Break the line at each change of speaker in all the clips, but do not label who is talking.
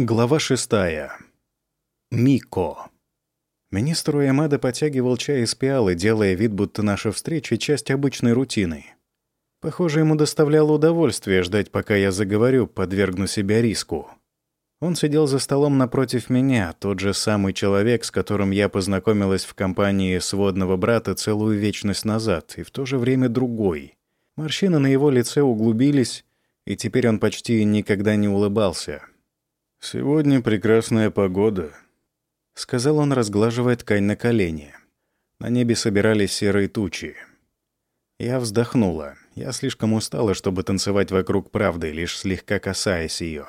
Глава шестая. Мико. Министр Уэмада потягивал чай из пиалы, делая вид, будто наша встреча — часть обычной рутины. Похоже, ему доставляло удовольствие ждать, пока я заговорю, подвергну себя риску. Он сидел за столом напротив меня, тот же самый человек, с которым я познакомилась в компании сводного брата целую вечность назад, и в то же время другой. Морщины на его лице углубились, и теперь он почти никогда не улыбался.
«Сегодня прекрасная погода», —
сказал он, разглаживая ткань на колени. На небе собирались серые тучи. Я вздохнула. Я слишком устала, чтобы танцевать вокруг правды, лишь слегка касаясь ее.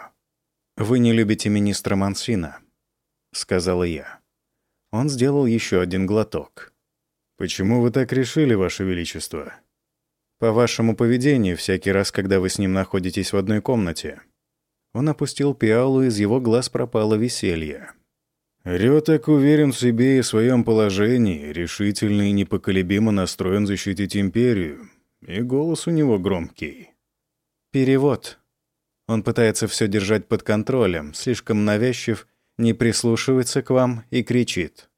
«Вы не любите министра Мансина», — сказала я. Он сделал еще один глоток.
«Почему вы так решили, Ваше Величество?»
«По вашему поведению, всякий раз, когда вы с ним находитесь в одной комнате». Он опустил пиалу, из его глаз пропало веселье.
Рё так уверен в себе и в своем положении, решительно и непоколебимо настроен защитить империю. И голос у него громкий.
«Перевод», он пытается все держать под контролем, слишком навязчив, не прислушивается к вам и кричит.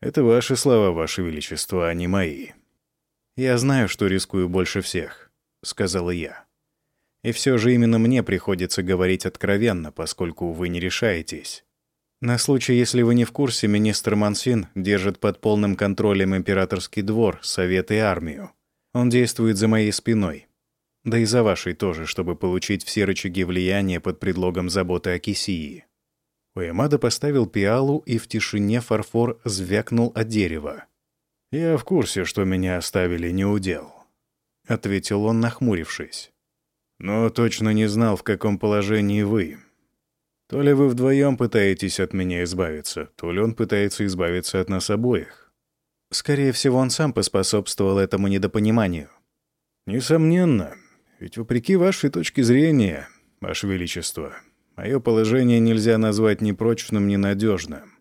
«Это ваши слова, ваше величество, а не мои».
«Я знаю, что рискую больше всех», — сказала я. «И все же именно мне приходится говорить откровенно, поскольку вы не решаетесь. На случай, если вы не в курсе, министр Мансин держит под полным контролем императорский двор, совет и армию. Он действует за моей спиной. Да и за вашей тоже, чтобы получить все рычаги влияния под предлогом заботы о Кисии. Уэмада поставил пиалу, и в тишине фарфор звякнул от дерева.
«Я в курсе, что меня оставили неудел», — ответил он, нахмурившись. «Но точно не знал, в каком положении вы. То ли вы вдвоем пытаетесь от меня избавиться, то ли он пытается избавиться от нас обоих».
Скорее всего, он сам поспособствовал этому недопониманию.
«Несомненно», ведь вопреки вашей точке зрения, ваше величество, мое положение нельзя назвать ни прочным, ни надежным.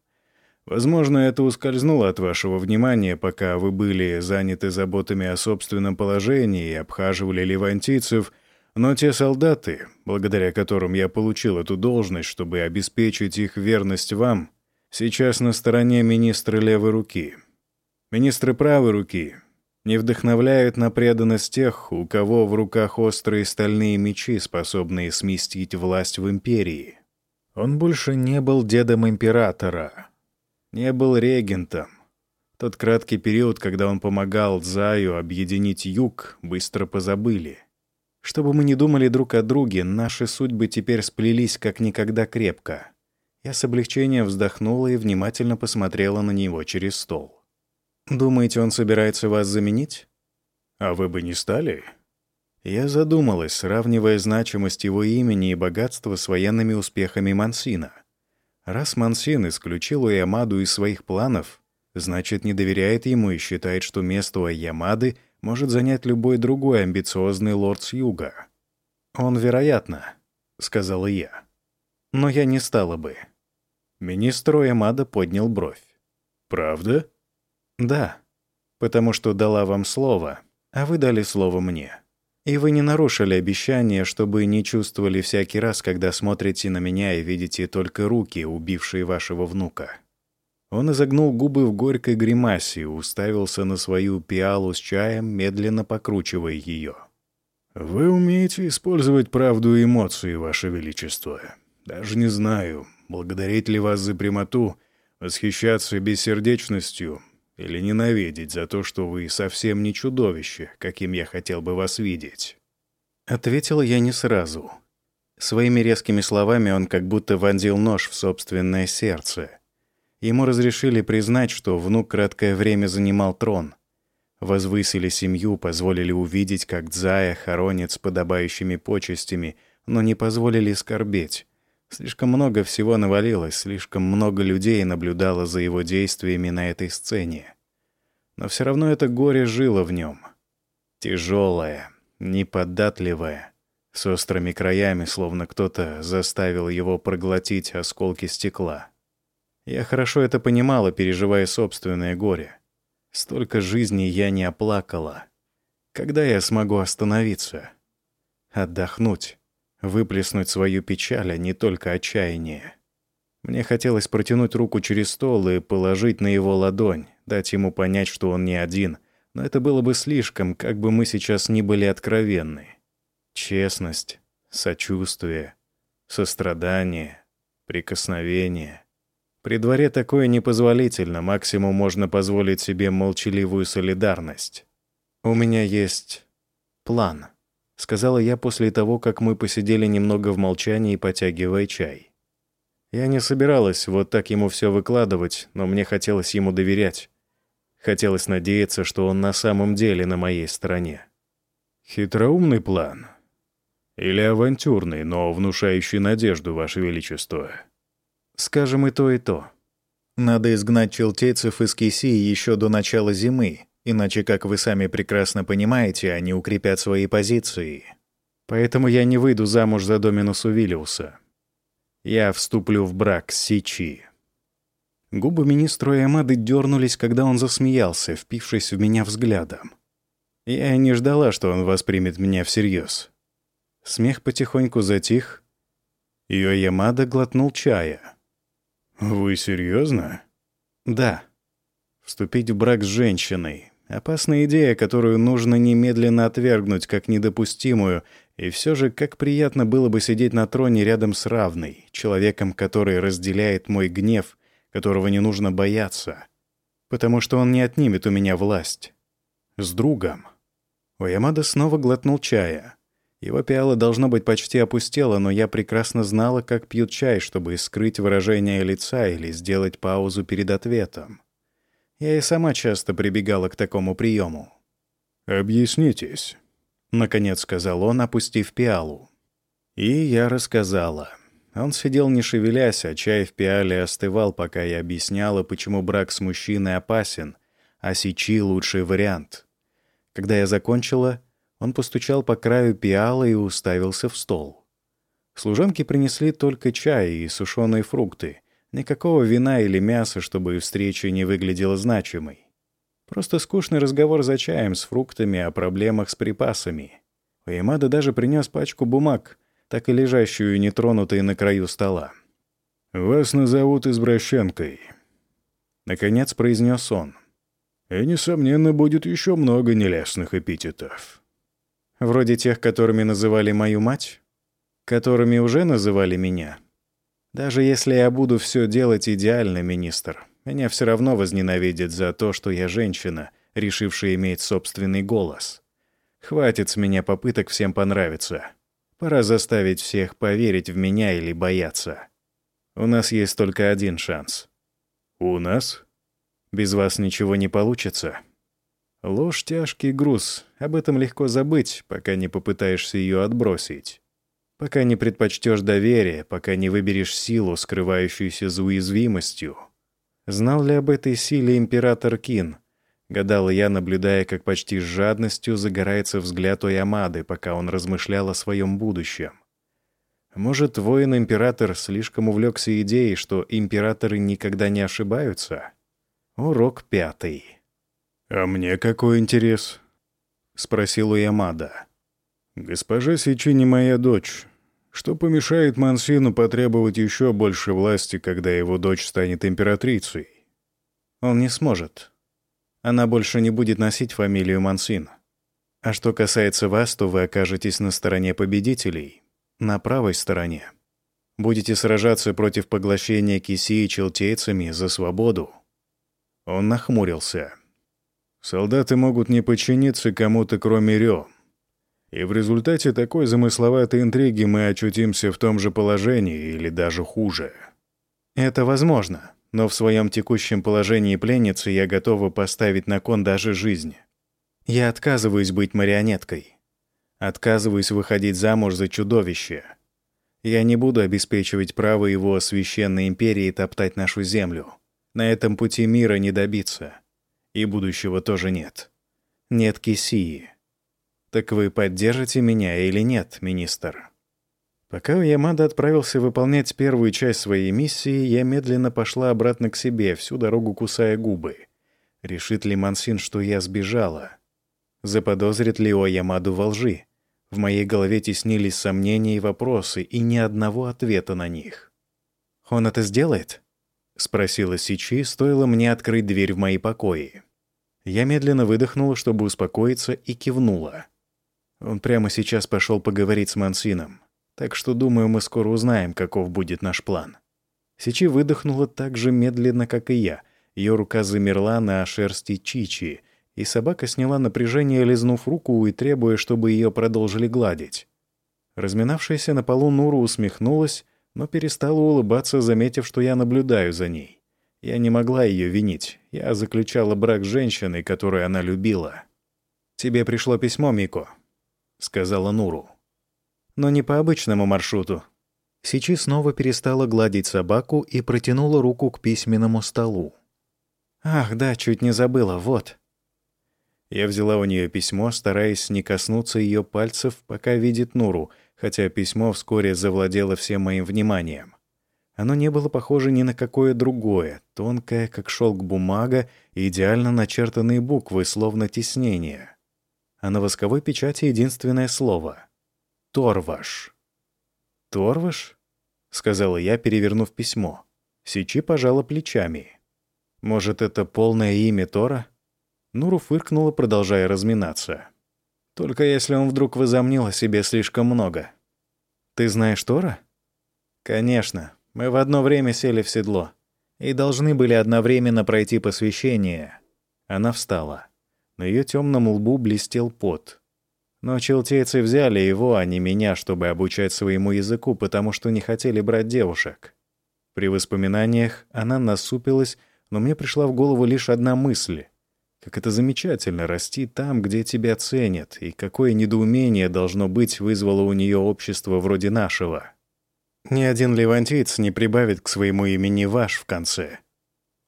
Возможно, это ускользнуло от вашего внимания, пока вы были заняты заботами о собственном положении и обхаживали левантийцев, но те солдаты, благодаря которым я получил эту должность, чтобы обеспечить их верность вам, сейчас на стороне министра левой руки. Министры правой руки не вдохновляют на преданность тех, у кого в руках острые стальные мечи, способные сместить власть в империи. Он больше не был дедом императора, не был регентом. Тот краткий период, когда он помогал Заю объединить юг, быстро позабыли. Чтобы мы не думали друг о друге, наши судьбы теперь сплелись как никогда крепко. Я с облегчением вздохнула и внимательно посмотрела на него через стол. Думаете, он собирается вас заменить? А вы бы не стали?
Я задумалась, сравнивая значимость его имени и богатства с военными успехами Мансина. Раз Мансин исключил Ямаду из своих планов, значит, не доверяет ему и считает, что место у Ямады может занять любой другой амбициозный лорд с юга. «Он, вероятно», — сказала я. «Но я не стала бы». Министр Ямада поднял бровь.
«Правда?»
«Да, потому что дала вам слово, а вы дали слово мне. И вы не нарушили обещание, чтобы не чувствовали всякий раз, когда смотрите на меня и видите только руки, убившие вашего внука». Он изогнул губы в горькой гримасе и уставился на свою пиалу с чаем, медленно покручивая ее.
«Вы умеете использовать правду и эмоции, Ваше Величество. Даже не знаю, благодарить ли вас за прямоту, восхищаться бессердечностью или ненавидеть за то, что вы совсем не чудовище, каким я хотел бы вас видеть?»
Ответила я не сразу. Своими резкими словами он как будто вонзил нож в собственное сердце. Ему разрешили признать, что внук краткое время занимал трон. Возвысили семью, позволили увидеть, как Дзая хоронит с подобающими почестями, но не позволили скорбеть. Слишком много всего навалилось, слишком много людей наблюдало за его действиями на этой сцене. Но все равно это горе жило в нем. Тяжелое, неподатливое, с острыми краями, словно кто-то заставил его проглотить осколки стекла. Я хорошо это понимала, переживая собственное горе. Столько жизней я не оплакала. Когда я смогу остановиться? Отдохнуть? выплеснуть свою печаль, а не только отчаяние. Мне хотелось протянуть руку через стол и положить на его ладонь, дать ему понять, что он не один, но это было бы слишком, как бы мы сейчас ни были откровенны. Честность, сочувствие, сострадание, прикосновение. При дворе такое непозволительно, максимум можно позволить себе молчаливую солидарность. «У меня есть план», — сказала я после того, как мы посидели немного в молчании, потягивая чай. Я не собиралась вот так ему все выкладывать, но мне хотелось ему доверять. Хотелось надеяться, что он на самом деле на моей стороне.
«Хитроумный план? Или авантюрный, но внушающий надежду, Ваше Величество?»
Скажем и то, и то. Надо изгнать челтейцев из Кисии еще до начала зимы, иначе, как вы сами прекрасно понимаете, они укрепят свои позиции. Поэтому я не выйду замуж за Доминусу Виллиуса. Я вступлю в брак с Сичи. Губы министра Ямады дернулись, когда он засмеялся, впившись в меня взглядом. Я не ждала, что он воспримет меня всерьез. Смех потихоньку затих. Ио Ямада глотнул чая —
«Вы серьезно?
«Да. Вступить в брак с женщиной. Опасная идея, которую нужно немедленно отвергнуть как недопустимую, и все же как приятно было бы сидеть на троне рядом с равной, человеком, который разделяет мой гнев, которого не нужно бояться, потому что он не отнимет у меня власть. С другом». Уямада снова глотнул чая. Его пиала, должно быть, почти опустела, но я прекрасно знала, как пьют чай, чтобы скрыть выражение лица или сделать паузу перед ответом. Я и сама часто прибегала к такому приему.
«Объяснитесь», — наконец сказал он, опустив пиалу.
И я рассказала. Он сидел не шевелясь, а чай в пиале остывал, пока я объясняла, почему брак с мужчиной опасен, а сечи — лучший вариант. Когда я закончила, он постучал по краю пиала и уставился в стол. Служанки принесли только чай и сушеные фрукты. Никакого вина или мяса, чтобы встреча не выглядела значимой. Просто скучный разговор за чаем с фруктами о проблемах с припасами. Уэмада даже принес пачку бумаг, так и лежащую нетронутой на краю стола.
«Вас назовут извращенкой», — наконец произнес он. «И, несомненно, будет еще много нелестных эпитетов».
Вроде тех, которыми называли мою мать? Которыми уже называли меня? Даже если я буду все делать идеально, министр, меня все равно возненавидят за то, что я женщина, решившая иметь собственный голос. Хватит с меня попыток всем понравиться. Пора заставить всех поверить в меня или бояться. У нас есть только один шанс.
У нас?
Без вас ничего не получится. Ложь — тяжкий груз. Об этом легко забыть, пока не попытаешься ее отбросить. Пока не предпочтешь доверие, пока не выберешь силу, скрывающуюся за уязвимостью. Знал ли об этой силе император Кин? Гадала я, наблюдая, как почти с жадностью загорается взгляд у Ямады, пока он размышлял о своем будущем. Может, воин-император слишком увлекся идеей, что императоры никогда не ошибаются? Урок пятый.
«А мне какой интерес?»
— спросил Ямада.
«Госпожа Сичи не моя дочь. Что помешает Мансину потребовать еще больше власти, когда его дочь станет императрицей?»
«Он не сможет. Она больше не будет носить фамилию Мансин. А что касается вас, то вы окажетесь на стороне победителей, на правой стороне. Будете сражаться против поглощения Кисии челтейцами за свободу». Он нахмурился.
Солдаты могут не подчиниться кому-то, кроме Рё. И в результате такой замысловатой интриги мы очутимся в том же положении или даже хуже.
Это возможно, но в своем текущем положении пленницы я готова поставить на кон даже жизнь. Я отказываюсь быть марионеткой. Отказываюсь выходить замуж за чудовище. Я не буду обеспечивать право его священной империи топтать нашу землю. На этом пути мира не добиться и будущего тоже нет. Нет Кисии. Так вы поддержите меня или нет, министр? Пока Ямада отправился выполнять первую часть своей миссии, я медленно пошла обратно к себе, всю дорогу кусая губы. Решит ли Мансин, что я сбежала? Заподозрит ли О Ямаду во лжи? В моей голове теснились сомнения и вопросы, и ни одного ответа на них. «Он это сделает?» — спросила Сичи, стоило мне открыть дверь в мои покои. Я медленно выдохнула, чтобы успокоиться, и кивнула. Он прямо сейчас пошел поговорить с Мансином, так что, думаю, мы скоро узнаем, каков будет наш план. Сичи выдохнула так же медленно, как и я. Ее рука замерла на шерсти Чичи, и собака сняла напряжение, лизнув руку и требуя, чтобы ее продолжили гладить. Разминавшаяся на полу Нура усмехнулась, но перестала улыбаться, заметив, что я наблюдаю за ней. Я не могла ее винить. Я заключала брак с женщиной, которую она любила. «Тебе пришло письмо, Мико», — сказала Нуру. «Но не по обычному маршруту». Сичи снова перестала гладить собаку и протянула руку к письменному столу. «Ах, да, чуть не забыла, вот». Я взяла у нее письмо, стараясь не коснуться ее пальцев, пока видит Нуру, хотя письмо вскоре завладело всем моим вниманием. Оно не было похоже ни на какое другое, тонкое, как шелк бумага, и идеально начертанные буквы, словно теснение. А на восковой печати единственное слово — «Торваш». «Торваш?» — сказала я, перевернув письмо. Сичи пожала плечами. Может, это полное имя Тора? Нуру фыркнула, продолжая разминаться. Только если он вдруг возомнил о себе слишком много. Ты знаешь Тора? Конечно. Мы в одно время сели в седло и должны были одновременно пройти посвящение. Она встала. На ее темном лбу блестел пот. Но челтейцы взяли его, а не меня, чтобы обучать своему языку, потому что не хотели брать девушек. При воспоминаниях она насупилась но мне пришла в голову лишь одна мысль. Как это замечательно расти там, где тебя ценят, и какое недоумение должно быть вызвало у нее общество вроде нашего. Ни один левантиец не прибавит к своему имени «ваш» в конце.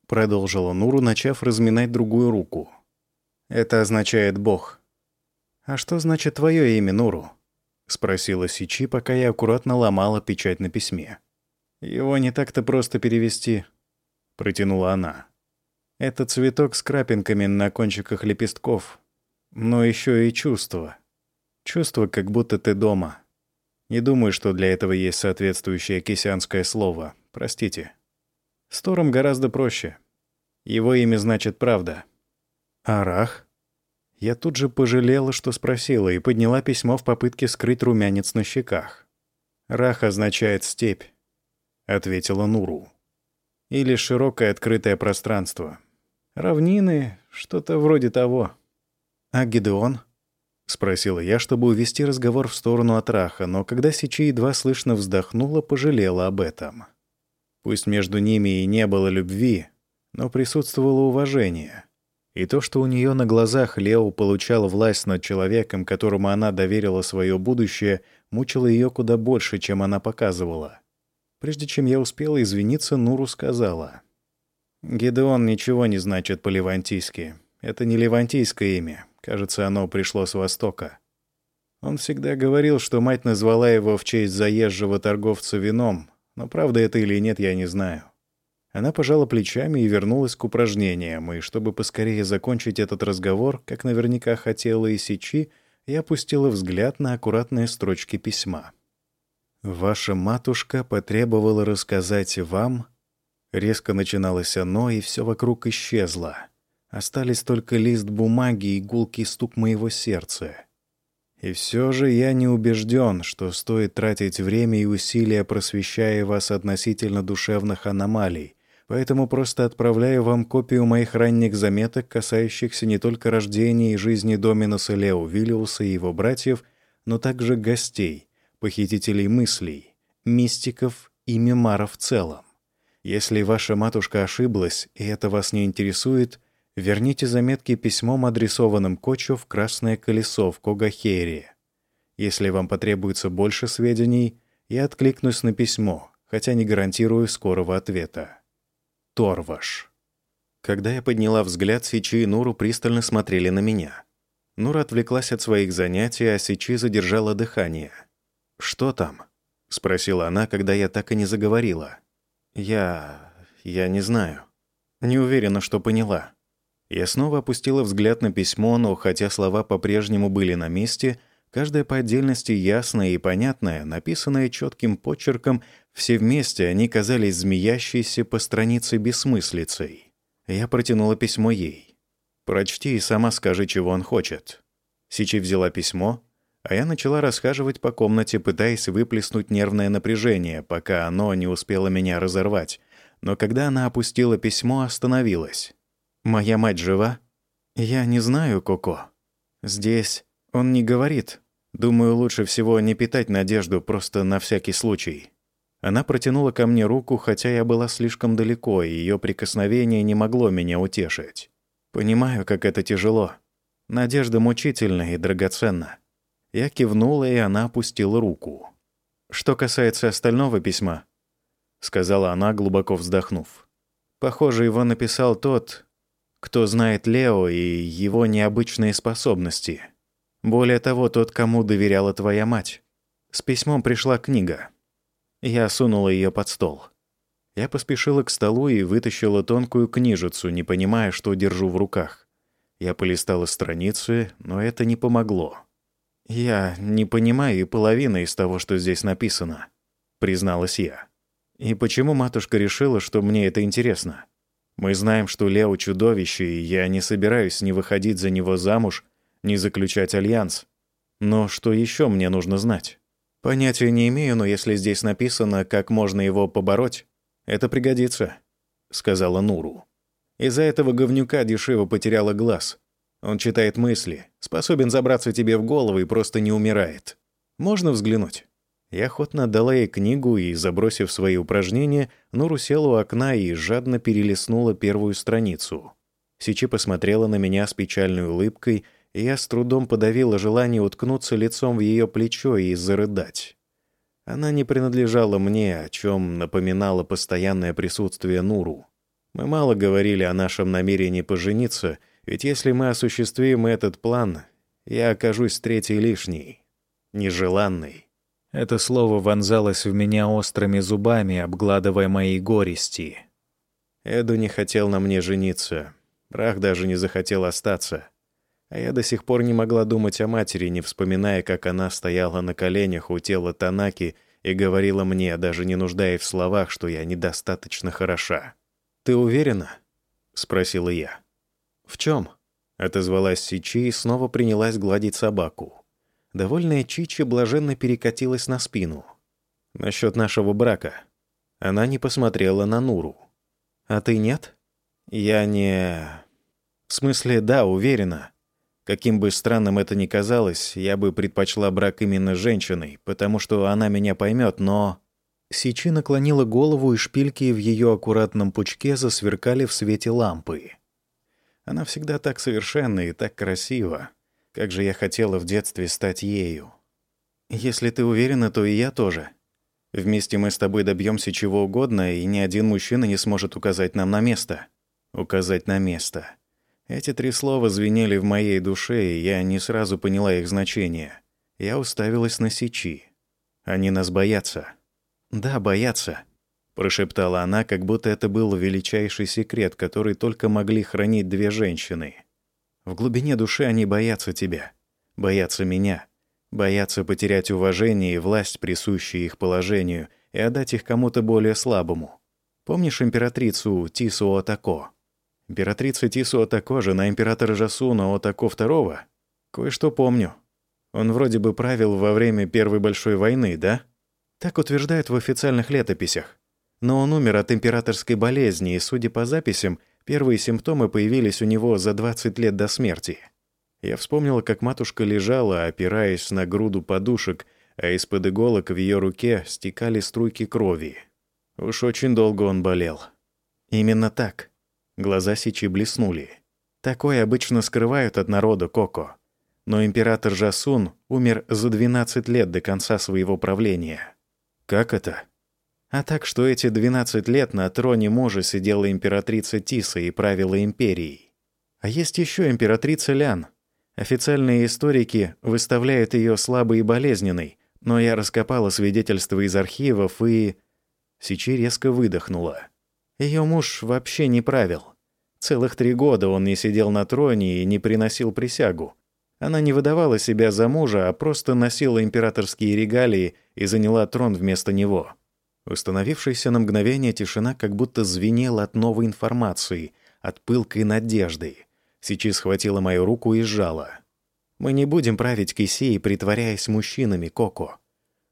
Продолжила Нуру, начав разминать другую руку. Это означает «бог». «А что значит твое имя, Нуру?» — спросила Сичи, пока я аккуратно ломала печать на письме. «Его не так-то просто перевести», — протянула она. «Это цветок с крапинками на кончиках лепестков, но еще и чувство. Чувство, как будто ты дома. Не думаю, что для этого есть соответствующее кисянское слово. Простите. С Тором гораздо проще. Его имя значит «правда». «Арах?» Я тут же пожалела, что спросила, и подняла письмо в попытке скрыть румянец на щеках. «Рах означает степь», — ответила Нуру или широкое открытое пространство. Равнины, что-то вроде того. «А Гидеон?» — спросила я, чтобы увести разговор в сторону от Раха, но когда Сичи едва слышно вздохнула, пожалела об этом. Пусть между ними и не было любви, но присутствовало уважение. И то, что у нее на глазах Лео получал власть над человеком, которому она доверила свое будущее, мучило ее куда больше, чем она показывала. Прежде чем я успела извиниться, Нуру сказала. «Гедеон ничего не значит по-левантийски. Это не левантийское имя. Кажется, оно пришло с Востока. Он всегда говорил, что мать назвала его в честь заезжего торговца вином, но правда это или нет, я не знаю». Она пожала плечами и вернулась к упражнениям, и чтобы поскорее закончить этот разговор, как наверняка хотела и Сичи, я опустила взгляд на аккуратные строчки письма. «Ваша матушка потребовала рассказать вам...» Резко начиналось оно, и все вокруг исчезло. Остались только лист бумаги и гулкий стук моего сердца. И все же я не убежден, что стоит тратить время и усилия, просвещая вас относительно душевных аномалий, поэтому просто отправляю вам копию моих ранних заметок, касающихся не только рождения и жизни Доминуса Лео Виллиуса и его братьев, но также гостей, похитителей мыслей, мистиков и мемаров в целом. Если ваша матушка ошиблась, и это вас не интересует, верните заметки письмом, адресованным Кочу в Красное колесо в Когахере. Если вам потребуется больше сведений, я откликнусь на письмо, хотя не гарантирую скорого ответа. Торваш. Когда я подняла взгляд, Сичи и Нуру пристально смотрели на меня. Нура отвлеклась от своих занятий, а Сичи задержала дыхание — «Что там?» — спросила она, когда я так и не заговорила. «Я... я не знаю. Не уверена, что поняла». Я снова опустила взгляд на письмо, но хотя слова по-прежнему были на месте, каждая по отдельности ясная и понятная, написанная четким почерком, Все вместе они казались змеящейся по странице бессмыслицей. Я протянула письмо ей. «Прочти и сама скажи, чего он хочет». Сичи взяла письмо, а я начала расхаживать по комнате, пытаясь выплеснуть нервное напряжение, пока оно не успело меня разорвать. Но когда она опустила письмо, остановилась. «Моя мать жива?» «Я не знаю, Коко. Здесь он не говорит. Думаю, лучше всего не питать надежду просто на всякий случай». Она протянула ко мне руку, хотя я была слишком далеко, и ее прикосновение не могло меня утешить. Понимаю, как это тяжело. Надежда мучительна и драгоценна. Я кивнула, и она опустила руку. «Что касается остального письма», — сказала она, глубоко вздохнув. «Похоже, его написал тот, кто знает Лео и его необычные способности. Более того, тот, кому доверяла твоя мать. С письмом пришла книга. Я сунула ее под стол. Я поспешила к столу и вытащила тонкую книжицу, не понимая, что держу в руках. Я полистала страницы, но это не помогло. «Я не понимаю и половины из того, что здесь написано», — призналась я. «И почему матушка решила, что мне это интересно? Мы знаем, что Лео — чудовище, и я не собираюсь ни выходить за него замуж, ни заключать альянс. Но что еще мне нужно знать?» «Понятия не имею, но если здесь написано, как можно его побороть, это пригодится», — сказала Нуру. «Из-за этого говнюка дешево потеряла глаз. Он читает мысли, способен забраться тебе в голову и просто не умирает. Можно взглянуть?» Я охотно отдала ей книгу и, забросив свои упражнения, Нуру села у окна и жадно перелистнула первую страницу. Сичи посмотрела на меня с печальной улыбкой — и я с трудом подавила желание уткнуться лицом в ее плечо и зарыдать. Она не принадлежала мне, о чем напоминало постоянное присутствие Нуру. Мы мало говорили о нашем намерении пожениться, ведь если мы осуществим этот план, я окажусь третьей лишней, нежеланной. Это слово вонзалось в меня острыми зубами, обгладывая мои горести. Эду не хотел на мне жениться. Брах даже не захотел остаться. А я до сих пор не могла думать о матери, не вспоминая, как она стояла на коленях у тела Танаки и говорила мне, даже не нуждаясь в словах, что я недостаточно хороша. «Ты уверена?» — спросила я. «В чем?» — отозвалась Сичи и снова принялась гладить собаку. Довольная Чичи блаженно перекатилась на спину. «Насчет нашего брака». Она не посмотрела на Нуру. «А ты нет?» «Я не...» «В смысле, да, уверена. Каким бы странным это ни казалось, я бы предпочла брак именно с женщиной, потому что она меня поймет, но... Сичи наклонила голову, и шпильки в ее аккуратном пучке засверкали в свете лампы. Она всегда так совершенна и так красива. Как же я хотела в детстве стать ею. Если ты уверена, то и я тоже. Вместе мы с тобой добьемся чего угодно, и ни один мужчина не сможет указать нам на место. Указать на место. Эти три слова звенели в моей душе, и я не сразу поняла их значение. Я уставилась на Сичи. Они нас боятся. «Да, боятся», — прошептала она, как будто это был величайший секрет, который только могли хранить две женщины. «В глубине души они боятся тебя, боятся меня, боятся потерять уважение и власть, присущие их положению, и отдать их кому-то более слабому. Помнишь императрицу Тису Отако?» Императрица Тису Отако, жена императора Жасуна Отако II? Кое-что помню. Он вроде бы правил во время Первой большой войны, да? Так утверждают в официальных летописях. Но он умер от императорской болезни, и, судя по записям, первые симптомы появились у него за 20 лет до смерти. Я вспомнила, как матушка лежала, опираясь на груду подушек, а из-под иголок в ее руке стекали струйки крови. Уж очень долго он болел. Именно так. Глаза Сичи блеснули. Такое обычно скрывают от народа Коко. Но император Жасун умер за 12 лет до конца своего правления. Как это? А так, что эти 12 лет на троне мужа сидела императрица Тиса и правила империей. А есть еще императрица Лян. Официальные историки выставляют ее слабой и болезненной, но я раскопала свидетельства из архивов и... Сичи резко выдохнула. Ее муж вообще не правил. Целых три года он не сидел на троне и не приносил присягу. Она не выдавала себя за мужа, а просто носила императорские регалии и заняла трон вместо него. Установившаяся на мгновение тишина как будто звенела от новой информации, от пылкой надежды. Сичи схватила мою руку и сжала. «Мы не будем править Кисеей, притворяясь мужчинами, Коко.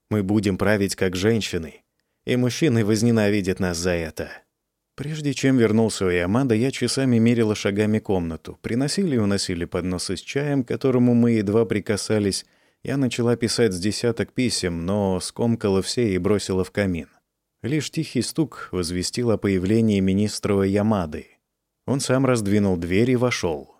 Мы будем править как женщины, и мужчины возненавидят нас за это». Прежде чем вернулся у Ямада, я часами мерила шагами комнату. Приносили и уносили подносы с чаем, к которому мы едва прикасались. Я начала писать с десяток писем, но скомкала все и бросила в камин. Лишь тихий стук возвестил о появлении министра Ямады. Он сам раздвинул дверь и вошел.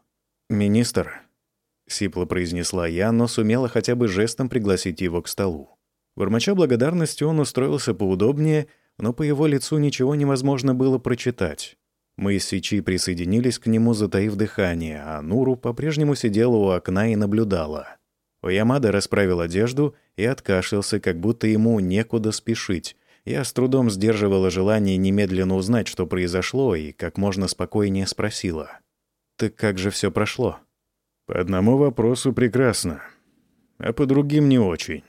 «Министр», — сипло произнесла я, но сумела хотя бы жестом пригласить его к столу. Бормоча благодарности, он устроился поудобнее — но по его лицу ничего невозможно было прочитать. Мы с Сичи присоединились к нему, затаив дыхание, а Нуру по-прежнему сидела у окна и наблюдала. Оямада расправил одежду и откашлялся, как будто ему некуда спешить. Я с трудом сдерживала желание немедленно узнать, что произошло, и как можно спокойнее спросила. «Так как же все прошло?»
«По одному вопросу прекрасно, а по другим не очень.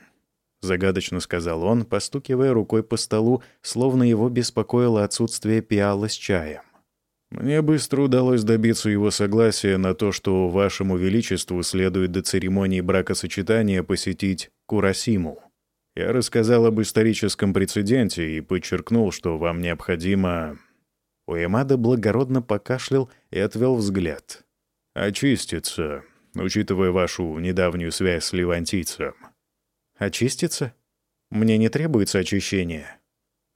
— загадочно сказал он, постукивая рукой по столу, словно его беспокоило отсутствие пиала с чаем. «Мне быстро удалось добиться его согласия на то, что вашему величеству следует до церемонии бракосочетания посетить Курасиму. Я рассказал об историческом прецеденте и подчеркнул, что вам необходимо...» Уэмада благородно покашлял и отвел взгляд. «Очиститься, учитывая вашу недавнюю связь с левантийцем».
Очиститься? Мне не требуется очищение.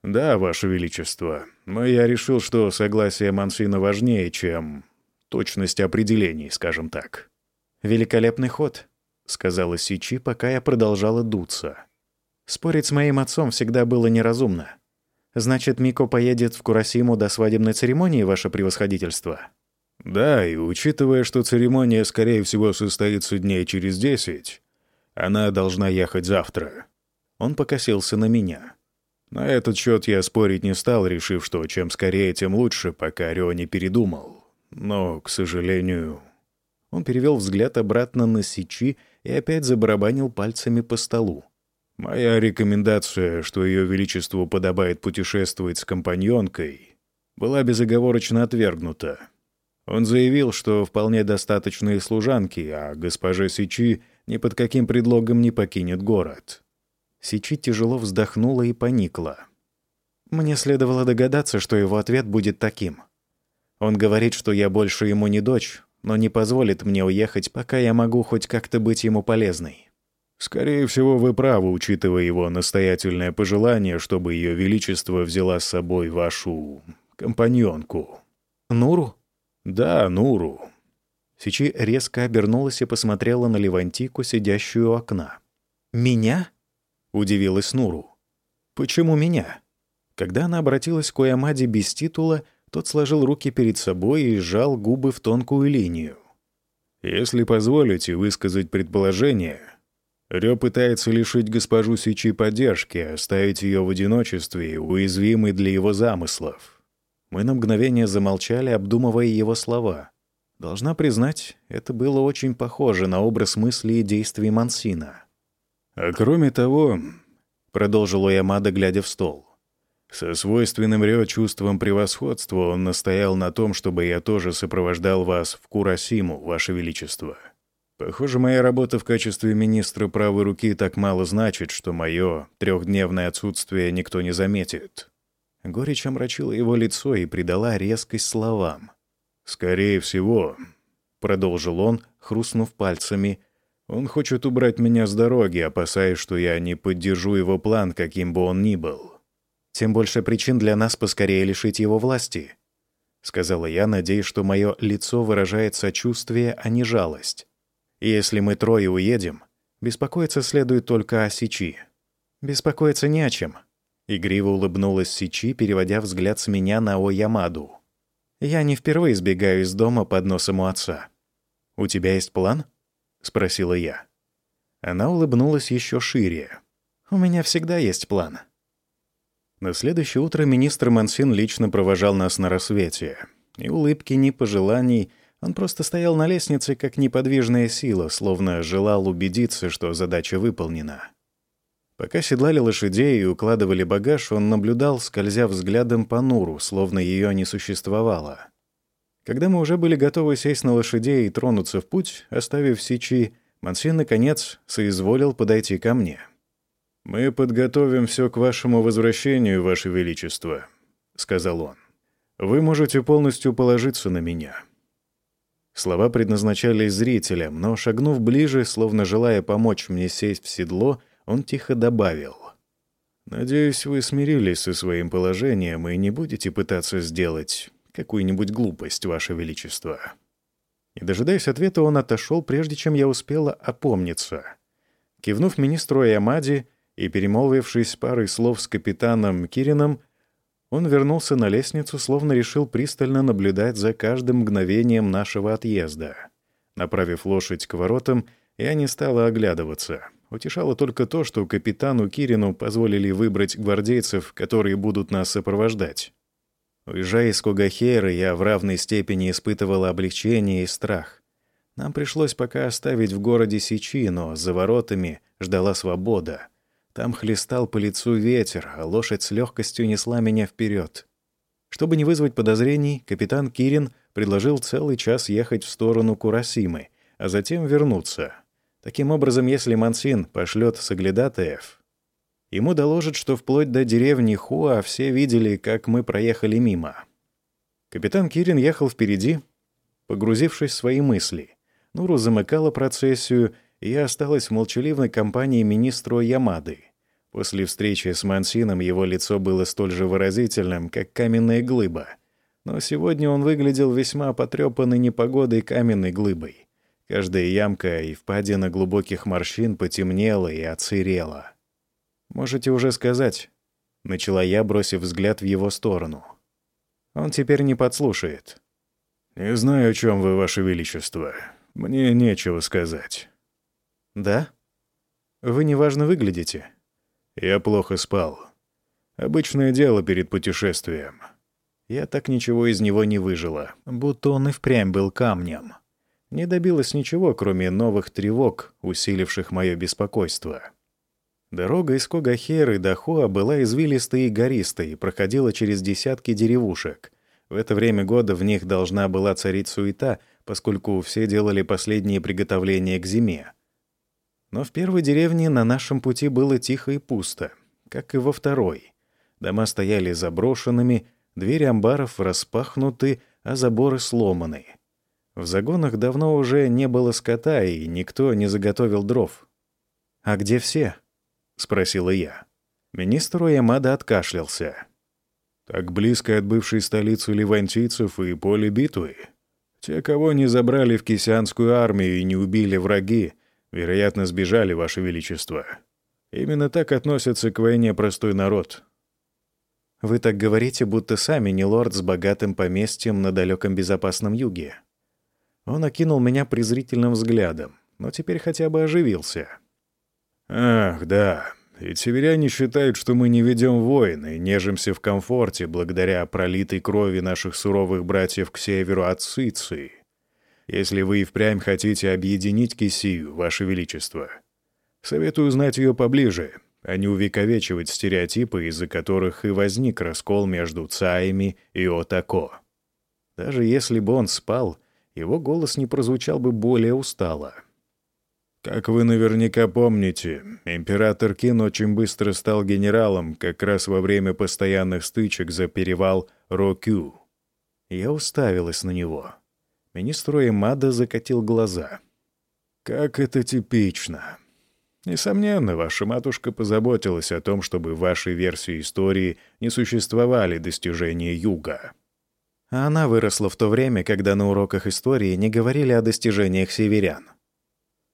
Да, Ваше Величество, но я решил, что согласие Мансина важнее, чем точность определений, скажем так.
Великолепный ход, сказала Сичи, пока я продолжала дуться. Спорить с моим отцом всегда было неразумно. Значит, Мико поедет в Курасиму до свадебной церемонии, ваше превосходительство?
Да, и учитывая, что церемония, скорее всего, состоится дней через десять, она должна ехать завтра». Он покосился на меня. На этот счет я спорить не стал, решив, что чем скорее, тем лучше, пока Рё не передумал. Но, к сожалению... Он перевел взгляд обратно на Сичи и опять забарабанил пальцами по столу. «Моя рекомендация, что Ее Величеству подобает путешествовать с компаньонкой, была безоговорочно отвергнута. Он заявил, что вполне достаточные служанки, а госпоже Сичи ни под каким предлогом не покинет город. Сичи тяжело вздохнула и поникла. Мне следовало догадаться, что его ответ будет таким. Он говорит, что я больше ему не дочь, но не позволит мне уехать, пока я могу хоть как-то быть ему полезной. Скорее всего, вы правы, учитывая его настоятельное пожелание, чтобы Ее Величество взяла с собой вашу компаньонку.
Нуру?
Да, Нуру.
Сичи резко обернулась и посмотрела на Левантику, сидящую у окна. «Меня?» — удивилась Нуру. «Почему меня?» Когда она обратилась к Уямаде без титула, тот сложил руки перед собой и сжал губы в тонкую линию.
«Если позволите высказать предположение, Рё пытается лишить госпожу Сичи поддержки, оставить ее в одиночестве, уязвимой для его замыслов».
Мы на мгновение замолчали, обдумывая его слова. Должна признать, это было очень похоже на образ мысли и действий Мансина.
«А кроме того», — продолжил Ямада, глядя в стол, «со свойственным Рё чувством превосходства он настоял на том, чтобы я тоже сопровождал вас в Курасиму, Ваше Величество. Похоже, моя работа в качестве министра правой руки так мало значит, что мое трехдневное отсутствие никто не заметит».
Горечь омрачила его лицо и придала резкость словам.
«Скорее всего», — продолжил он, хрустнув пальцами, «он хочет убрать меня с дороги, опасаясь, что я не поддержу его план, каким бы он ни был».
«Тем больше причин для нас поскорее лишить его власти», — сказала я, надеясь, что мое лицо выражает сочувствие, а не жалость. «Если мы трое уедем, беспокоиться следует только о Сичи». «Беспокоиться не о чем», — игриво улыбнулась Сичи, переводя взгляд с меня на Оямаду. Я не впервые сбегаю из дома под носом у отца. «У тебя есть план?» — спросила я. Она улыбнулась еще шире. «У меня всегда есть план». На следующее утро министр Мансин лично провожал нас на рассвете. Ни улыбки, ни пожеланий. Он просто стоял на лестнице, как неподвижная сила, словно желал убедиться, что задача выполнена. Пока седлали лошадей и укладывали багаж, он наблюдал, скользя взглядом по Нуру, словно ее не существовало. Когда мы уже были готовы сесть на лошадей и тронуться в путь, оставив Сичи, Мансин, наконец, соизволил подойти ко мне. «Мы подготовим все к вашему возвращению, Ваше Величество», — сказал он. «Вы можете полностью положиться на меня». Слова предназначались зрителям, но, шагнув ближе, словно желая помочь мне сесть в седло, он тихо добавил. «Надеюсь, вы смирились со своим положением и не будете пытаться сделать какую-нибудь глупость, Ваше Величество». И, дожидаясь ответа, он отошел, прежде чем я успела опомниться. Кивнув министру Ямади и перемолвившись парой слов с капитаном Кирином, он вернулся на лестницу, словно решил пристально наблюдать за каждым мгновением нашего отъезда. Направив лошадь к воротам, я не стала оглядываться. Утешало только то, что капитану Кирину позволили выбрать гвардейцев, которые будут нас сопровождать. Уезжая из Когахейра, я в равной степени испытывала облегчение и страх. Нам пришлось пока оставить в городе Сичи, но за воротами ждала свобода. Там хлестал по лицу ветер, а лошадь с легкостью несла меня вперед. Чтобы не вызвать подозрений, капитан Кирин предложил целый час ехать в сторону Курасимы, а затем вернуться. Таким образом, если Мансин пошлет соглядатаев, Ему доложат, что вплоть до деревни Хуа все видели, как мы проехали мимо. Капитан Кирин ехал впереди, погрузившись в свои мысли. Нуру замыкала процессию, я осталась в молчаливой компании министру Ямады. После встречи с Мансином его лицо было столь же выразительным, как каменная глыба. Но сегодня он выглядел весьма потрепанной непогодой каменной глыбой. Каждая ямка и впадина глубоких морщин потемнела и оцерела. «Можете уже сказать», — начала я, бросив взгляд в его сторону. «Он теперь не подслушает».
«Не знаю, о чем вы, Ваше Величество. Мне нечего сказать».
«Да? Вы неважно выглядите».
«Я плохо спал. Обычное дело перед путешествием».
Я так ничего из него не выжила, будто он и впрямь был камнем. Не добилась ничего, кроме новых тревог, усиливших мое беспокойство. Дорога из Когахеры до Хуа была извилистой и гористой проходила через десятки деревушек. В это время года в них должна была царить суета, поскольку все делали последние приготовления к зиме. Но в первой деревне на нашем пути было тихо и пусто, как и во второй. Дома стояли заброшенными, двери амбаров распахнуты, а заборы сломаны. В загонах давно уже не было скота, и никто не заготовил дров. «А где все?» — спросила я. Министр Ямада откашлялся.
«Так близко от бывшей столицы ливантийцев и поле битвы. Те, кого не забрали в кисянскую армию и не убили враги, вероятно, сбежали, Ваше Величество. Именно так относится к войне простой народ».
«Вы так говорите, будто сами не лорд с богатым поместьем на далеком безопасном юге». Он окинул меня презрительным взглядом, но теперь хотя бы оживился.
«Ах, да. Ведь северяне считают, что мы не ведем войн и нежимся в комфорте благодаря пролитой крови наших суровых братьев к северу от Сиции. Если вы и впрямь хотите объединить Кисию, Ваше Величество, советую знать ее поближе, а не увековечивать стереотипы, из-за которых и возник раскол между Цаями и Отако.
Даже если бы он спал, его голос не прозвучал бы более устало.
Как вы наверняка помните, император Кин очень быстро стал генералом как раз во время постоянных стычек за перевал Рокю.
Я уставилась на него. Министр Эмада закатил глаза.
«Как это типично. Несомненно, ваша матушка позаботилась о том, чтобы в вашей версии истории не существовали достижения Юга».
А она выросла в то время, когда на уроках истории не говорили о достижениях северян.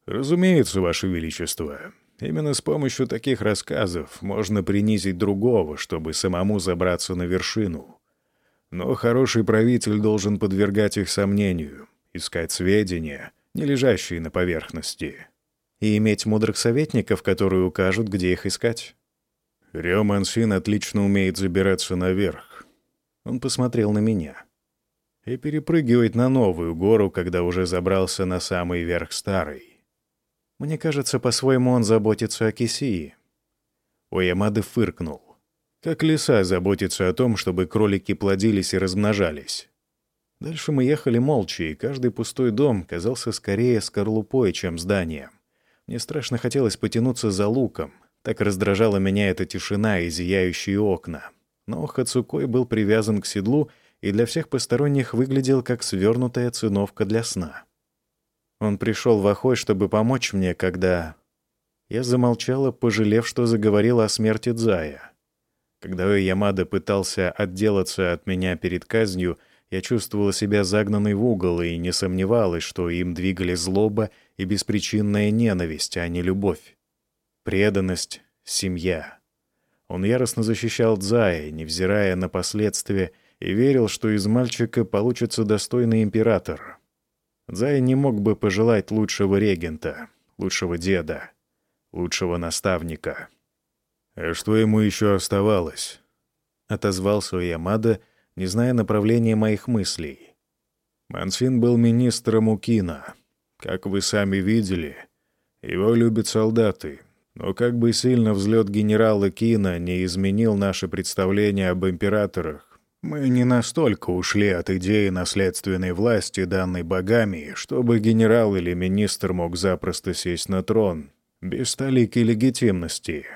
«Разумеется, Ваше Величество. Именно с помощью таких рассказов можно принизить другого, чтобы самому забраться на вершину. Но хороший правитель должен подвергать их сомнению, искать сведения, не лежащие на поверхности.
И иметь мудрых советников, которые укажут, где их искать.
Рё отлично умеет забираться наверх.
Он посмотрел на меня.
И перепрыгивать на новую гору, когда уже забрался на самый верх старой.
Мне кажется, по-своему он заботится о Кисии. Оямады фыркнул. Как лиса заботится о том, чтобы кролики плодились и размножались. Дальше мы ехали молча, и каждый пустой дом казался скорее скорлупой, чем зданием. Мне страшно хотелось потянуться за луком. Так раздражала меня эта тишина и зияющие окна. Но Хацукой был привязан к седлу и для всех посторонних выглядел как свернутая циновка для сна. Он пришел в Ахой, чтобы помочь мне, когда... Я замолчала, пожалев, что заговорила о смерти Дзая. Когда Ямада пытался отделаться от меня перед казнью, я чувствовала себя загнанной в угол и не сомневалась, что им двигали злоба и беспричинная ненависть, а не любовь. Преданность — семья. Он яростно защищал Дзая, невзирая на последствия, и верил, что из мальчика получится достойный император. Дзай не мог бы пожелать лучшего регента, лучшего деда, лучшего наставника. «А что ему еще оставалось?» — отозвался Ямада, не зная направления моих мыслей. Мансин был министром Укина. Как вы сами видели, его любят солдаты. Но как бы сильно взлет генерала Кина не изменил наше представление об императорах, мы не настолько ушли от идеи наследственной власти, данной богами, чтобы генерал или министр мог запросто сесть на трон, без столики легитимности.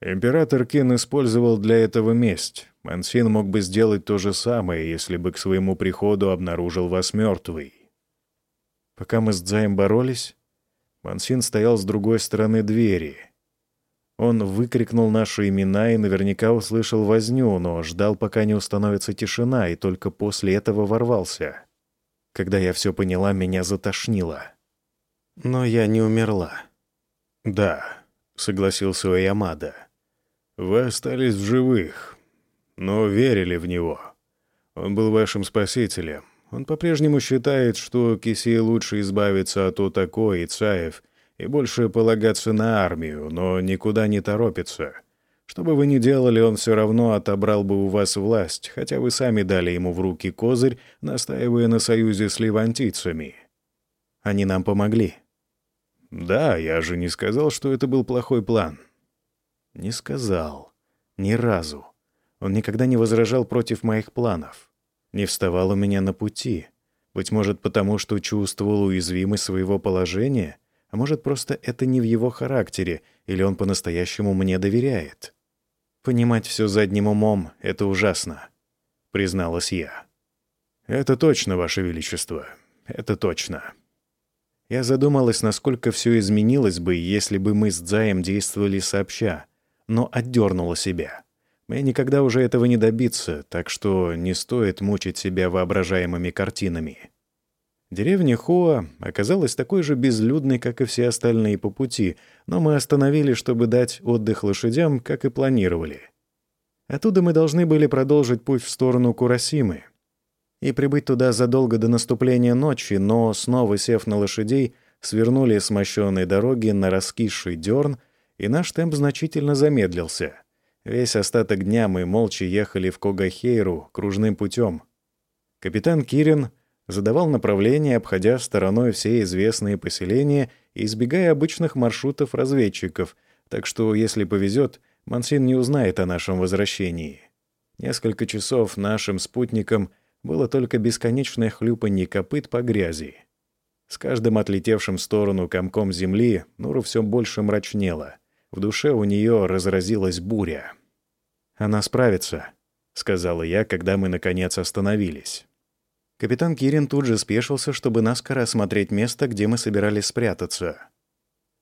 Император Кин использовал для этого месть. Мансин мог бы сделать то же самое, если бы к своему приходу обнаружил вас мертвый. Пока мы с Дзаем боролись, Мансин стоял с другой стороны двери. Он выкрикнул наши имена и наверняка услышал возню, но ждал, пока не установится тишина, и только после этого ворвался. Когда я все поняла, меня затошнило. Но я не умерла. «Да», — согласился Ямада. Вы остались в живых, но верили в него. Он был вашим спасителем. Он по-прежнему считает, что Киси лучше избавиться от Утако и Цаев и больше полагаться на армию, но никуда не торопится. Что бы вы ни делали, он все равно отобрал бы у вас власть, хотя вы сами дали ему в руки козырь, настаивая на союзе с левантийцами. Они нам помогли. Да, я же не сказал, что это был плохой план. Не сказал. Ни разу. Он никогда не возражал против моих планов. Не вставал у меня на пути. Быть может, потому что чувствовал уязвимость своего положения, а может, просто это не в его характере, или он по-настоящему мне доверяет. Понимать все задним умом — это ужасно, — призналась я. «Это точно, Ваше Величество. Это точно». Я задумалась, насколько все изменилось бы, если бы мы с Дзаем действовали сообща, но отдернула себя. Мне никогда уже этого не добиться, так что не стоит мучить себя воображаемыми картинами. Деревня Хоа оказалась такой же безлюдной, как и все остальные по пути, но мы остановили, чтобы дать отдых лошадям, как и планировали. Оттуда мы должны были продолжить путь в сторону Курасимы и прибыть туда задолго до наступления ночи, но, снова сев на лошадей, свернули с мощенной дороги на раскисший дерн и наш темп значительно замедлился. Весь остаток дня мы молча ехали в Когахейру кружным путем. Капитан Кирин задавал направление, обходя стороной все известные поселения и избегая обычных маршрутов разведчиков, так что, если повезет, Мансин не узнает о нашем возвращении. Несколько часов нашим спутникам было только бесконечное хлюпанье копыт по грязи. С каждым отлетевшим в сторону комком земли Нуру все больше мрачнело — в душе у нее разразилась буря. «Она справится», — сказала я, когда мы, наконец, остановились. Капитан Кирин тут же спешился, чтобы наскоро осмотреть место, где мы собирались спрятаться.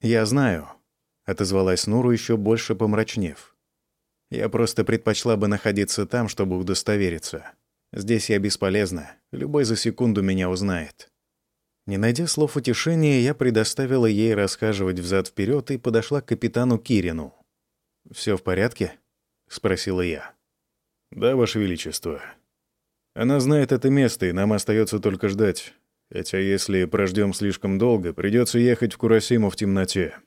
«Я знаю», — отозвалась Нуру, еще больше помрачнев. «Я просто предпочла бы находиться там, чтобы удостовериться. Здесь я бесполезна, любой за секунду меня узнает». Не найдя слов утешения, я предоставила ей расхаживать взад-вперед и подошла к капитану Кирину. «Все в порядке?» — спросила я. «Да, Ваше Величество. Она знает это место, и нам остается только ждать. Хотя если прождем слишком долго, придется ехать в Курасиму в темноте».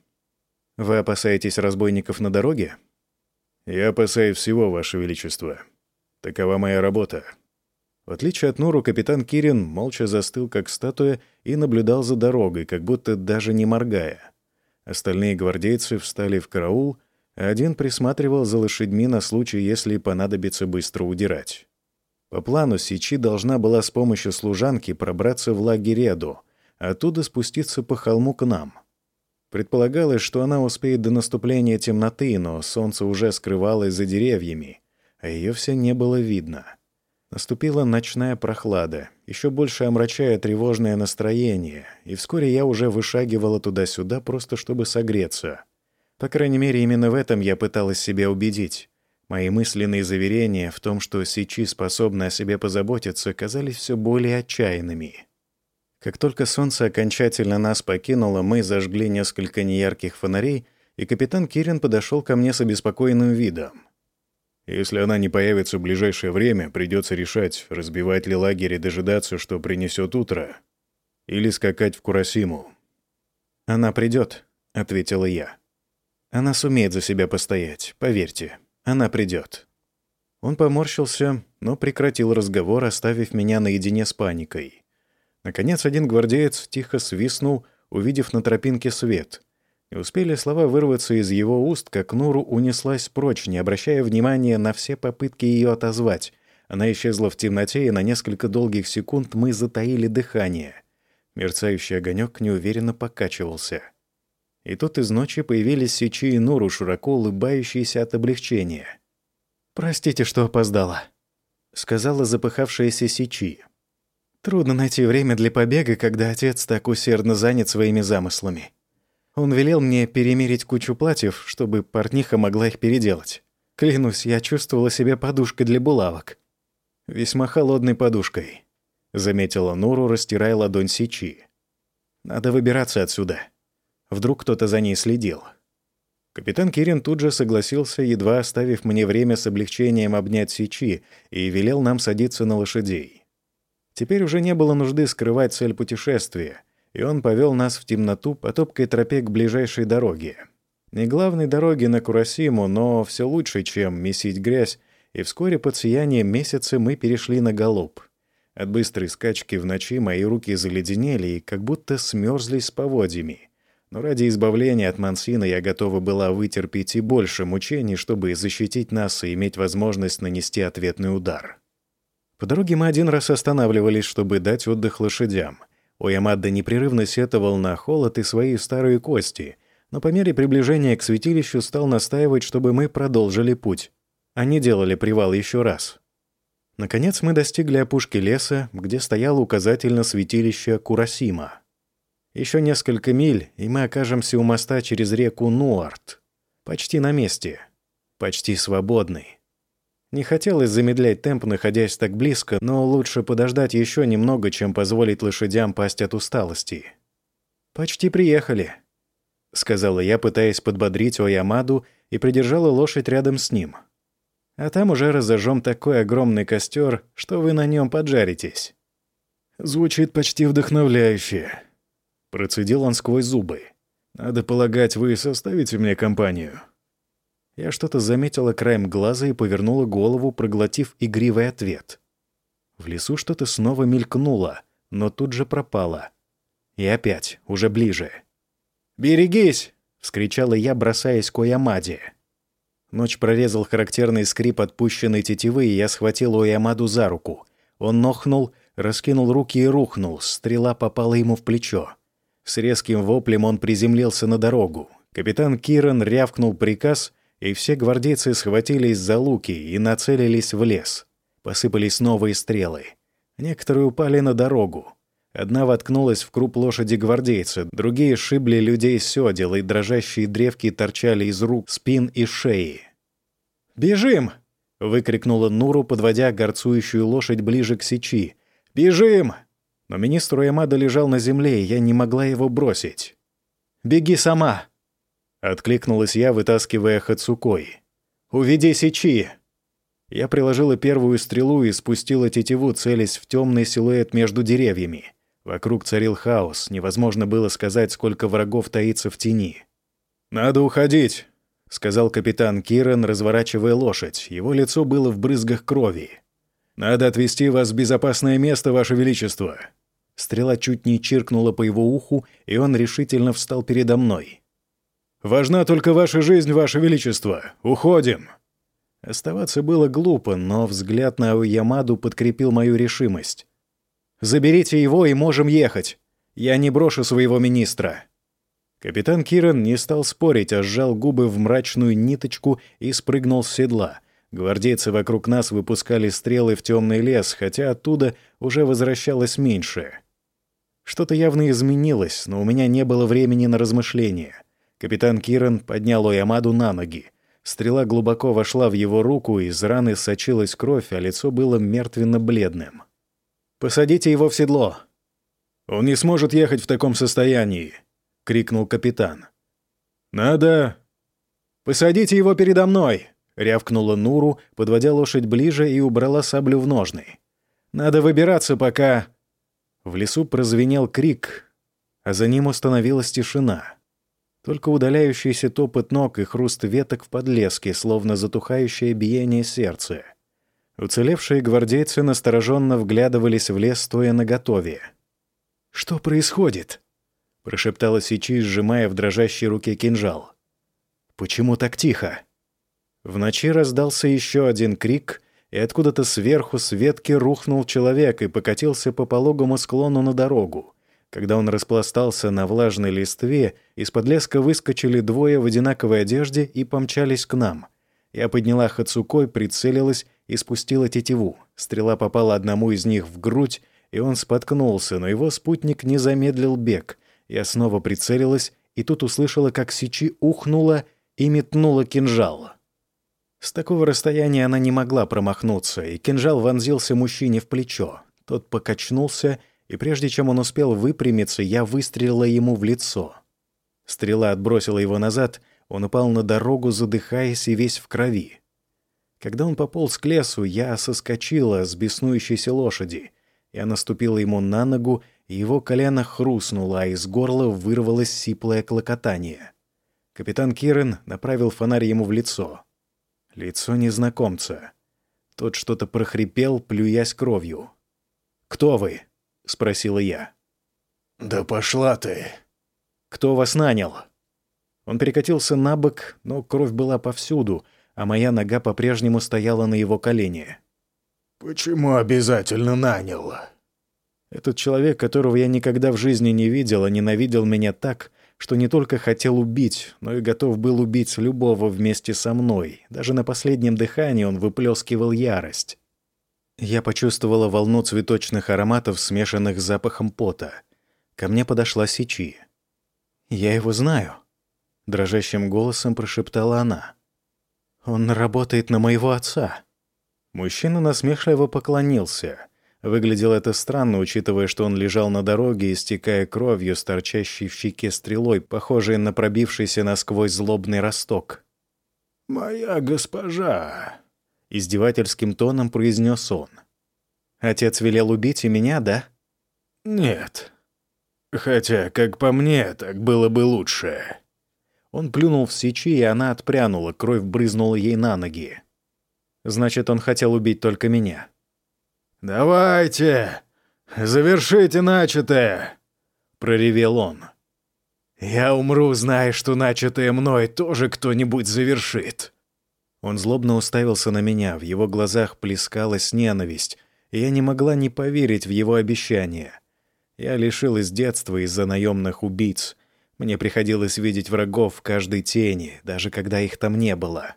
«Вы опасаетесь разбойников на дороге?» «Я опасаюсь всего, Ваше Величество. Такова моя работа». В отличие от Нуру, капитан Кирин молча застыл, как статуя, и наблюдал за дорогой, как будто даже не моргая. Остальные гвардейцы встали в караул, один присматривал за лошадьми на случай, если понадобится быстро удирать. По плану Сичи должна была с помощью служанки пробраться в лагерь Эду, а оттуда спуститься по холму к нам. Предполагалось, что она успеет до наступления темноты, но солнце уже скрывалось за деревьями, а ее все не было видно. Наступила ночная прохлада, еще больше омрачая тревожное настроение, и вскоре я уже вышагивала туда-сюда просто чтобы согреться. По крайней мере, именно в этом я пыталась себя убедить. Мои мысленные заверения в том, что Сичи способна о себе позаботиться, казались все более отчаянными. Как только солнце окончательно нас покинуло, мы зажгли несколько неярких фонарей, и капитан Кирин подошел ко мне с обеспокоенным видом. «Если она не появится в ближайшее время, придется решать, разбивать ли лагерь и дожидаться, что принесет утро, или скакать в Курасиму». «Она придет», — ответила я. «Она сумеет за себя постоять, поверьте». Она придет. Он поморщился, но прекратил разговор, оставив меня наедине с паникой. Наконец, один гвардеец тихо свистнул, увидев на тропинке свет. Не успели слова вырваться из его уст, как Нуру унеслась прочь, не обращая внимания на все попытки ее отозвать. Она исчезла в темноте, и на несколько долгих секунд мы затаили дыхание. Мерцающий огонек неуверенно покачивался. И тут из ночи появились Сичи и Нуру, широко улыбающиеся от облегчения. «Простите, что опоздала», — сказала запыхавшаяся Сичи. «Трудно найти время для побега, когда отец так усердно занят своими замыслами. Он велел мне перемерить кучу платьев, чтобы портниха могла их переделать. Клянусь, я чувствовала себя подушкой для булавок. Весьма холодной подушкой», — заметила Нуру, растирая ладонь Сичи. «Надо выбираться отсюда». Вдруг кто-то за ней следил. Капитан Кирин тут же согласился, едва оставив мне время с облегчением обнять Сичи, и велел нам садиться на лошадей. Теперь уже не было нужды скрывать цель путешествия, и он повел нас в темноту по топкой тропе к ближайшей дороге. Не главной дороге на Курасиму, но все лучше, чем месить грязь, и вскоре под сиянием месяца мы перешли на галоп. От быстрой скачки в ночи мои руки заледенели и как будто смерзлись с поводьями. Но ради избавления от Мансина я готова была вытерпеть и больше мучений, чтобы защитить нас и иметь возможность нанести ответный удар. По дороге мы один раз останавливались, чтобы дать отдых лошадям. Оямадда непрерывно сетовал на холод и свои старые кости, но по мере приближения к святилищу стал настаивать, чтобы мы продолжили путь. Они делали привал еще раз. Наконец мы достигли опушки леса, где стоял указатель на святилище Курасима. Еще несколько миль, и мы окажемся у моста через реку Нуарт. Почти на месте. Почти свободный. Не хотелось замедлять темп, находясь так близко, но лучше подождать еще немного, чем позволить лошадям пасть от усталости. «Почти приехали», — сказала я, пытаясь подбодрить Оямаду, и придержала лошадь рядом с ним. «А там уже разожжем такой огромный костер, что вы на нем поджаритесь».
Звучит почти вдохновляюще. Процедил он сквозь зубы. «Надо полагать, вы составите мне компанию?»
Я что-то заметила краем глаза и повернула голову, проглотив игривый ответ. В лесу что-то снова мелькнуло, но тут же пропало. И опять, уже ближе. «Берегись!» — вскричала я, бросаясь к Оямаде. Ночь прорезал характерный скрип отпущенной тетивы, и я схватил Оямаду за руку. Он нохнул, раскинул руки и рухнул, стрела попала ему в плечо. С резким воплем он приземлился на дорогу. Капитан Киран рявкнул приказ, и все гвардейцы схватились за луки и нацелились в лес. Посыпались новые стрелы. Некоторые упали на дорогу. Одна воткнулась в круп лошади гвардейца, другие шибли людей сёдел, и дрожащие древки торчали из рук, спин и шеи. «Бежим!» — выкрикнула Нуру, подводя горцующую лошадь ближе к сечи. «Бежим!» Но министр Уэмада лежал на земле, и я не могла его бросить. «Беги сама!» — откликнулась я, вытаскивая Хацукой. «Уведи Сичи!» Я приложила первую стрелу и спустила тетиву, целясь в темный силуэт между деревьями. Вокруг царил хаос, невозможно было сказать, сколько врагов таится в тени. «Надо уходить», — сказал капитан Киран, разворачивая лошадь. Его лицо было в брызгах крови. «Надо отвезти вас в безопасное место, Ваше Величество». Стрела чуть не чиркнула по его уху, и он решительно встал передо мной.
Важна только ваша жизнь, ваше величество. Уходим!»
Оставаться было глупо, но взгляд на Ямаду подкрепил мою решимость. «Заберите его, и можем ехать. Я не брошу своего министра». Капитан Киран не стал спорить, а сжал губы в мрачную ниточку и спрыгнул с седла. Гвардейцы вокруг нас выпускали стрелы в темный лес, хотя оттуда уже возвращалось меньше. Что-то явно изменилось, но у меня не было времени на размышления. Капитан Киран поднял Оямаду на ноги. Стрела глубоко вошла в его руку, из раны сочилась кровь, а лицо было мертвенно-бледным. «Посадите его в седло!»
«Он не сможет ехать в таком состоянии!» — крикнул капитан. «Надо...»
«Посадите его передо мной!» — рявкнула Нуру, подводя лошадь ближе и убрала саблю в ножны. «Надо выбираться, пока...» В лесу прозвенел крик, а за ним установилась тишина. Только удаляющийся топот ног и хруст веток в подлеске, словно затухающее биение сердца. Уцелевшие гвардейцы настороженно вглядывались в лес, стоя наготове. «Что происходит?» — прошептала Сичи, сжимая в дрожащей руке кинжал. «Почему так тихо?» В ночи раздался еще один крик, и откуда-то сверху с ветки рухнул человек и покатился по пологому склону на дорогу. Когда он распластался на влажной листве, из-под леска выскочили двое в одинаковой одежде и помчались к нам. Я подняла Хацукой, прицелилась и спустила тетиву. Стрела попала одному из них в грудь, и он споткнулся, но его спутник не замедлил бег. Я снова прицелилась, и тут услышала, как Сичи ухнула и метнула кинжал. С такого расстояния она не могла промахнуться, и кинжал вонзился мужчине в плечо. Тот покачнулся, и прежде чем он успел выпрямиться, я выстрелила ему в лицо. Стрела отбросила его назад, он упал на дорогу, задыхаясь и весь в крови. Когда он пополз к лесу, я соскочила с беснующейся лошади. Я наступила ему на ногу, и его колено хрустнуло, а из горла вырвалось сиплое клокотание. Капитан Кирен направил фонарь ему в лицо. Лицо незнакомца. Тот что-то прохрипел, плюясь кровью. «Кто вы?» — спросила я.
«Да пошла ты!»
«Кто вас нанял?» Он перекатился на бок, но кровь была повсюду, а моя нога по-прежнему стояла на его колене.
«Почему обязательно нанял?»
Этот человек, которого я никогда в жизни не видел, ненавидел меня так, что не только хотел убить, но и готов был убить любого вместе со мной. Даже на последнем дыхании он выплескивал ярость. Я почувствовала волну цветочных ароматов, смешанных с запахом пота. Ко мне подошла Сичи. «Я его знаю», — дрожащим голосом прошептала она. «Он работает на моего отца». Мужчина насмешливо поклонился. Выглядело это странно, учитывая, что он лежал на дороге, истекая кровью с торчащей в щеке стрелой, похожей на пробившийся насквозь злобный росток.
«Моя госпожа!»
— издевательским тоном произнес он. «Отец велел убить и меня, да?»
«Нет. Хотя, как по мне, так было бы лучше».
Он плюнул в сечи, и она отпрянула, кровь брызнула ей на ноги. «Значит, он хотел убить только меня».
«Давайте, завершите начатое!» — проревел он. «Я умру, зная, что начатое мной тоже кто-нибудь завершит».
Он злобно уставился на меня, в его глазах плескалась ненависть, и я не могла не поверить в его обещание. Я лишилась детства из-за наемных убийц. Мне приходилось видеть врагов в каждой тени, даже когда их там не было.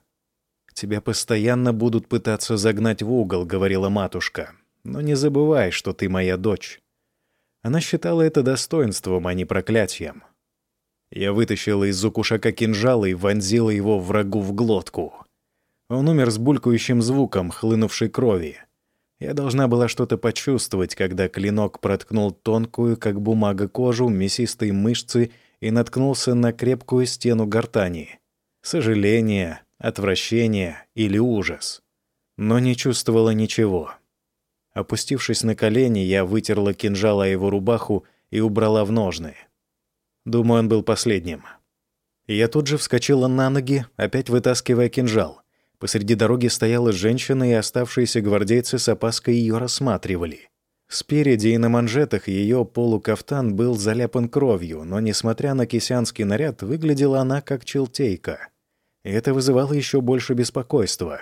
«Тебя постоянно будут пытаться загнать в угол», — говорила матушка. Но не забывай, что ты моя дочь. Она считала это достоинством, а не проклятием. Я вытащила из укушака кинжала и вонзила его врагу в глотку. Он умер с булькающим звуком хлынувшей крови. Я должна была что-то почувствовать, когда клинок проткнул тонкую, как бумага, кожу, мясистые мышцы и наткнулся на крепкую стену гортани. Сожаление, отвращение или ужас. Но не чувствовала ничего. Опустившись на колени, я вытерла кинжал о его рубаху и убрала в ножны. Думаю, он был последним. Я тут же вскочила на ноги, опять вытаскивая кинжал. Посреди дороги стояла женщина, и оставшиеся гвардейцы с опаской ее рассматривали. Спереди и на манжетах ее полукафтан был заляпан кровью, но, несмотря на кисянский наряд, выглядела она как челтейка. И это вызывало еще больше беспокойства.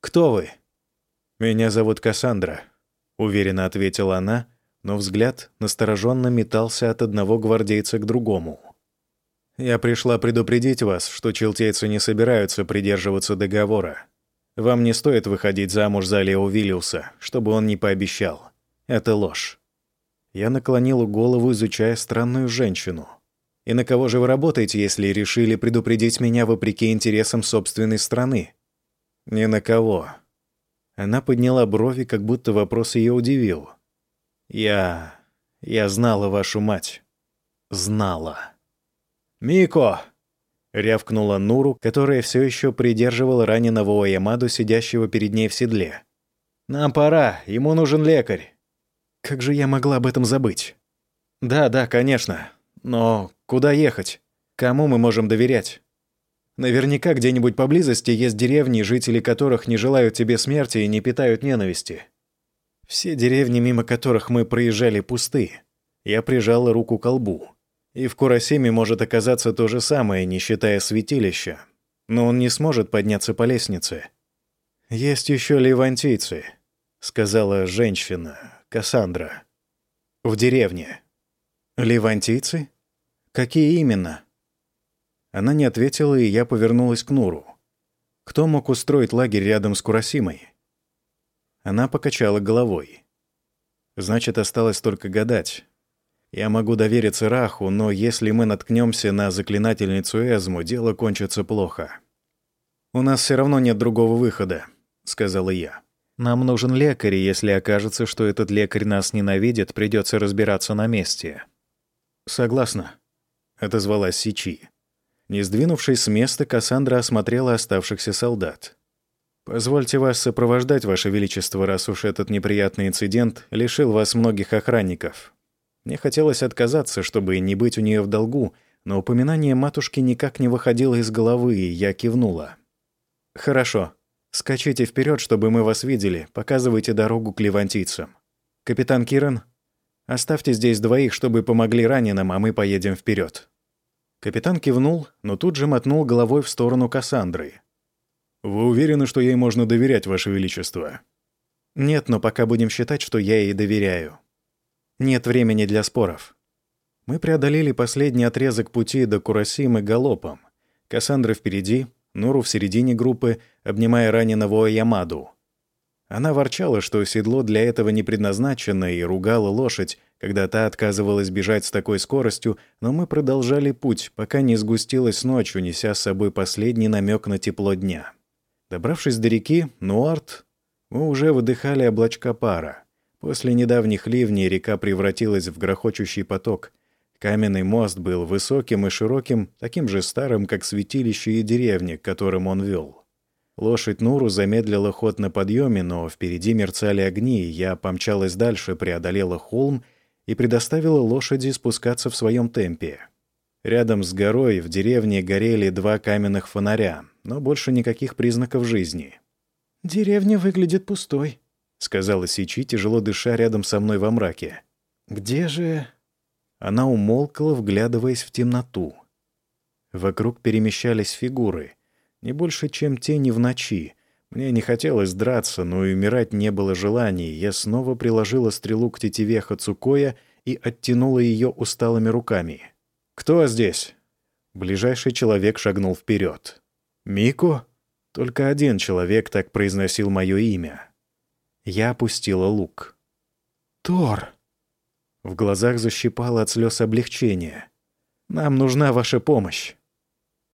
«Кто вы?» «Меня зовут Кассандра», — уверенно ответила она, но взгляд настороженно метался от одного гвардейца к другому. «Я пришла предупредить вас, что челтейцы не собираются придерживаться договора. Вам не стоит выходить замуж за Лео Виллиуса, чтобы он не пообещал. Это ложь. Я наклонила голову, изучая странную женщину. И на кого же вы работаете, если решили предупредить меня вопреки интересам собственной страны? Ни на кого. Она подняла брови, как будто вопрос ее удивил. Я... я знала вашу мать. Знала. «Мико!» — рявкнула Нуру, которая все еще придерживала раненого Оямаду, сидящего перед ней в седле. «Нам пора, ему нужен лекарь». Как же я могла об этом забыть? Да, да, конечно. Но куда ехать? Кому мы можем доверять? Наверняка где-нибудь поблизости есть деревни, жители которых не желают тебе смерти и не питают ненависти. Все деревни, мимо которых мы проезжали, пусты. Я прижала руку к колбу. И в Курасиме может оказаться то же самое, не считая святилища. Но он не сможет подняться по лестнице. «Есть еще левантийцы», — сказала женщина, Кассандра. В деревне. Левантийцы? Какие именно? Она не ответила, и я повернулась к Нуру. Кто мог устроить лагерь рядом с Курасимой? Она покачала головой. Значит, осталось только гадать. Я могу довериться Раху, но если мы наткнемся на заклинательницу Эзму, дело кончится плохо. «У нас все равно нет другого выхода», — сказала я. Нам нужен лекарь, и если окажется, что этот лекарь нас ненавидит, придется разбираться на месте». «Согласна», — отозвалась Сичи. Не сдвинувшись с места, Кассандра осмотрела оставшихся солдат. «Позвольте вас сопровождать, Ваше Величество, раз уж этот неприятный инцидент лишил вас многих охранников. Мне хотелось отказаться, чтобы не быть у нее в долгу, но упоминание матушки никак не выходило из головы, и я кивнула. «Хорошо», Скачите вперед, чтобы мы вас видели. Показывайте дорогу к левантийцам. Капитан Киран, оставьте здесь двоих, чтобы помогли раненым, а мы поедем вперед. Капитан кивнул, но тут же мотнул головой в сторону Кассандры.
«Вы уверены, что ей можно доверять, Ваше Величество?»
«Нет, но пока будем считать, что я ей доверяю. Нет времени для споров». Мы преодолели последний отрезок пути до Курасимы галопом. Кассандра впереди, Нуру в середине группы, обнимая раненого Ямаду. Она ворчала, что седло для этого не предназначено, и ругала лошадь, когда та отказывалась бежать с такой скоростью, но мы продолжали путь, пока не сгустилась ночь, унеся с собой последний намек на тепло дня. Добравшись до реки, Нуарт, мы уже выдыхали облачка пара. После недавних ливней река превратилась в грохочущий поток, Каменный мост был высоким и широким, таким же старым, как святилище и деревни, к которым он вел. Лошадь Нуру замедлила ход на подъеме, но впереди мерцали огни, и я помчалась дальше, преодолела холм и предоставила лошади спускаться в своем темпе. Рядом с горой в деревне горели два каменных фонаря, но больше никаких признаков жизни.
«Деревня выглядит пустой», —
сказала Сичи, тяжело дыша рядом со мной во мраке.
«Где же...»
Она умолкла, вглядываясь в темноту. Вокруг перемещались фигуры. Не больше, чем тени в ночи. Мне не хотелось драться, но и умирать не было желания. Я снова приложила стрелу к тетиве Хацукоя и оттянула ее усталыми руками. «Кто здесь?» Ближайший человек шагнул вперед. «Мико?» Только один человек так произносил мое имя. Я опустила лук.
«Тор!»
В глазах защипало от слез облегчения. «Нам нужна ваша помощь».